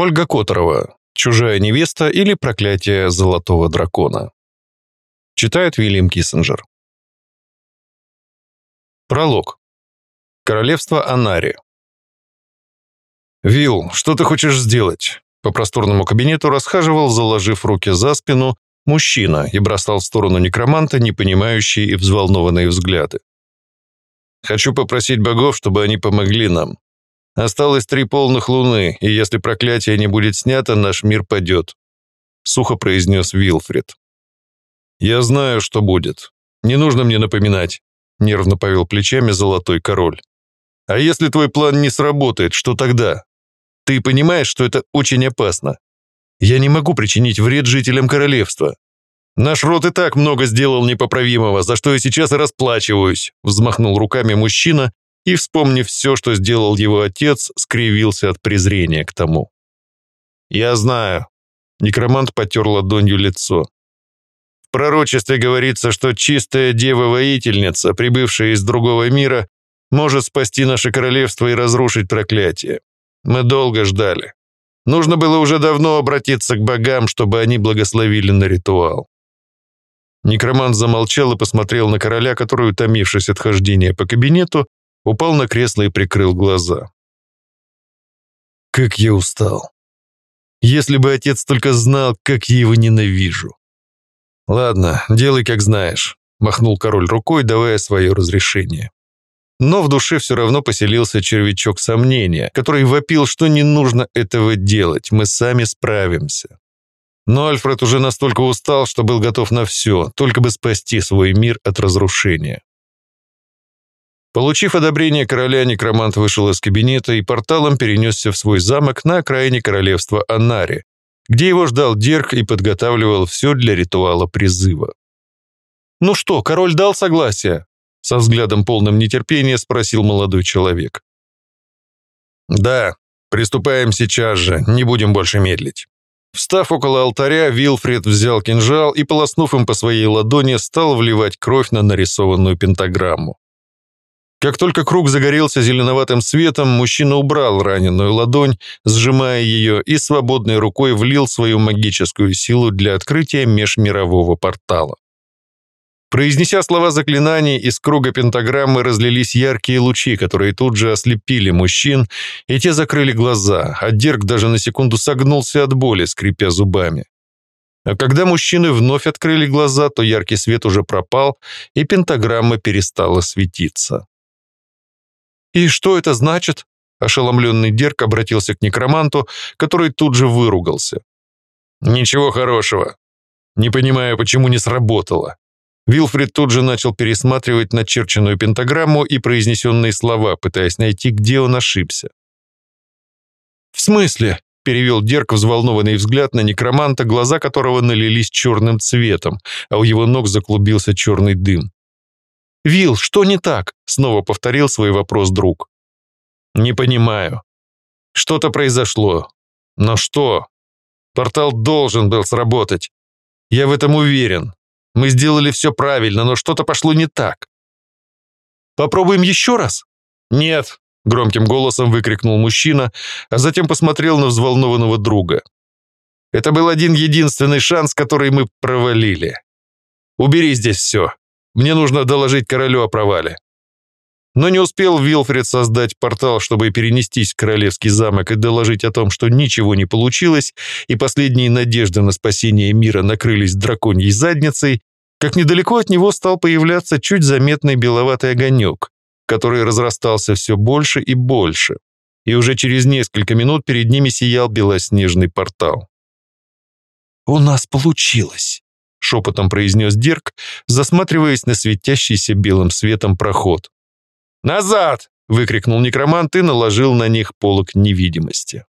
Ольга Которова. «Чужая невеста» или «Проклятие золотого дракона». Читает Вильям Киссинджер. Пролог. Королевство Анари. «Вилл, что ты хочешь сделать?» По просторному кабинету расхаживал, заложив руки за спину, мужчина и бросал в сторону некроманта непонимающие и взволнованные взгляды. «Хочу попросить богов, чтобы они помогли нам. Осталось три полных луны, и если проклятие не будет снято, наш мир падет», — сухо произнес Вилфред. «Я знаю, что будет. Не нужно мне напоминать», — нервно повел плечами золотой король. «А если твой план не сработает, что тогда? Ты понимаешь, что это очень опасно. Я не могу причинить вред жителям королевства. Наш род и так много сделал непоправимого, за что я сейчас и расплачиваюсь», — взмахнул руками мужчина, и, вспомнив все, что сделал его отец, скривился от презрения к тому. «Я знаю». Некромант потер ладонью лицо. В пророчестве говорится, что чистая дева-воительница, прибывшая из другого мира, может спасти наше королевство и разрушить проклятие. Мы долго ждали. Нужно было уже давно обратиться к богам, чтобы они благословили на ритуал. Некромант замолчал и посмотрел на короля, который, утомившись от хождения по кабинету, Упал на кресло и прикрыл глаза. Как я устал. Если бы отец только знал, как я его ненавижу. Ладно, делай, как знаешь. Махнул король рукой, давая свое разрешение. Но в душе все равно поселился червячок сомнения, который вопил, что не нужно этого делать, мы сами справимся. Но Альфред уже настолько устал, что был готов на все, только бы спасти свой мир от разрушения. Получив одобрение короля, некромант вышел из кабинета и порталом перенесся в свой замок на окраине королевства Анари, где его ждал Дирк и подготавливал все для ритуала призыва. «Ну что, король дал согласие?» – со взглядом полным нетерпения спросил молодой человек. «Да, приступаем сейчас же, не будем больше медлить». Встав около алтаря, Вилфред взял кинжал и, полоснув им по своей ладони, стал вливать кровь на нарисованную пентаграмму. Как только круг загорелся зеленоватым светом, мужчина убрал раненую ладонь, сжимая ее, и свободной рукой влил свою магическую силу для открытия межмирового портала. Произнеся слова заклинаний, из круга пентаграммы разлились яркие лучи, которые тут же ослепили мужчин, и те закрыли глаза, а дерг даже на секунду согнулся от боли, скрипя зубами. А когда мужчины вновь открыли глаза, то яркий свет уже пропал, и пентаграмма перестала светиться. «И что это значит?» Ошеломленный Дерк обратился к некроманту, который тут же выругался. «Ничего хорошего. Не понимаю, почему не сработало». Вилфрид тут же начал пересматривать начерченную пентаграмму и произнесенные слова, пытаясь найти, где он ошибся. «В смысле?» – перевел Дерк взволнованный взгляд на некроманта, глаза которого налились черным цветом, а у его ног заклубился черный дым. «Вил, что не так? Снова повторил свой вопрос друг. «Не понимаю. Что-то произошло. Но что? Портал должен был сработать. Я в этом уверен. Мы сделали все правильно, но что-то пошло не так. Попробуем еще раз? Нет, громким голосом выкрикнул мужчина, а затем посмотрел на взволнованного друга. Это был один единственный шанс, который мы провалили. Убери здесь все. Мне нужно доложить королю о провале. Но не успел Вилфред создать портал, чтобы перенестись в королевский замок и доложить о том, что ничего не получилось, и последние надежды на спасение мира накрылись драконьей задницей, как недалеко от него стал появляться чуть заметный беловатый огонек, который разрастался все больше и больше. И уже через несколько минут перед ними сиял белоснежный портал. «У нас получилось!» — шепотом произнес Дирк, засматриваясь на светящийся белым светом проход. «Назад!» — выкрикнул некромант и наложил на них полок невидимости.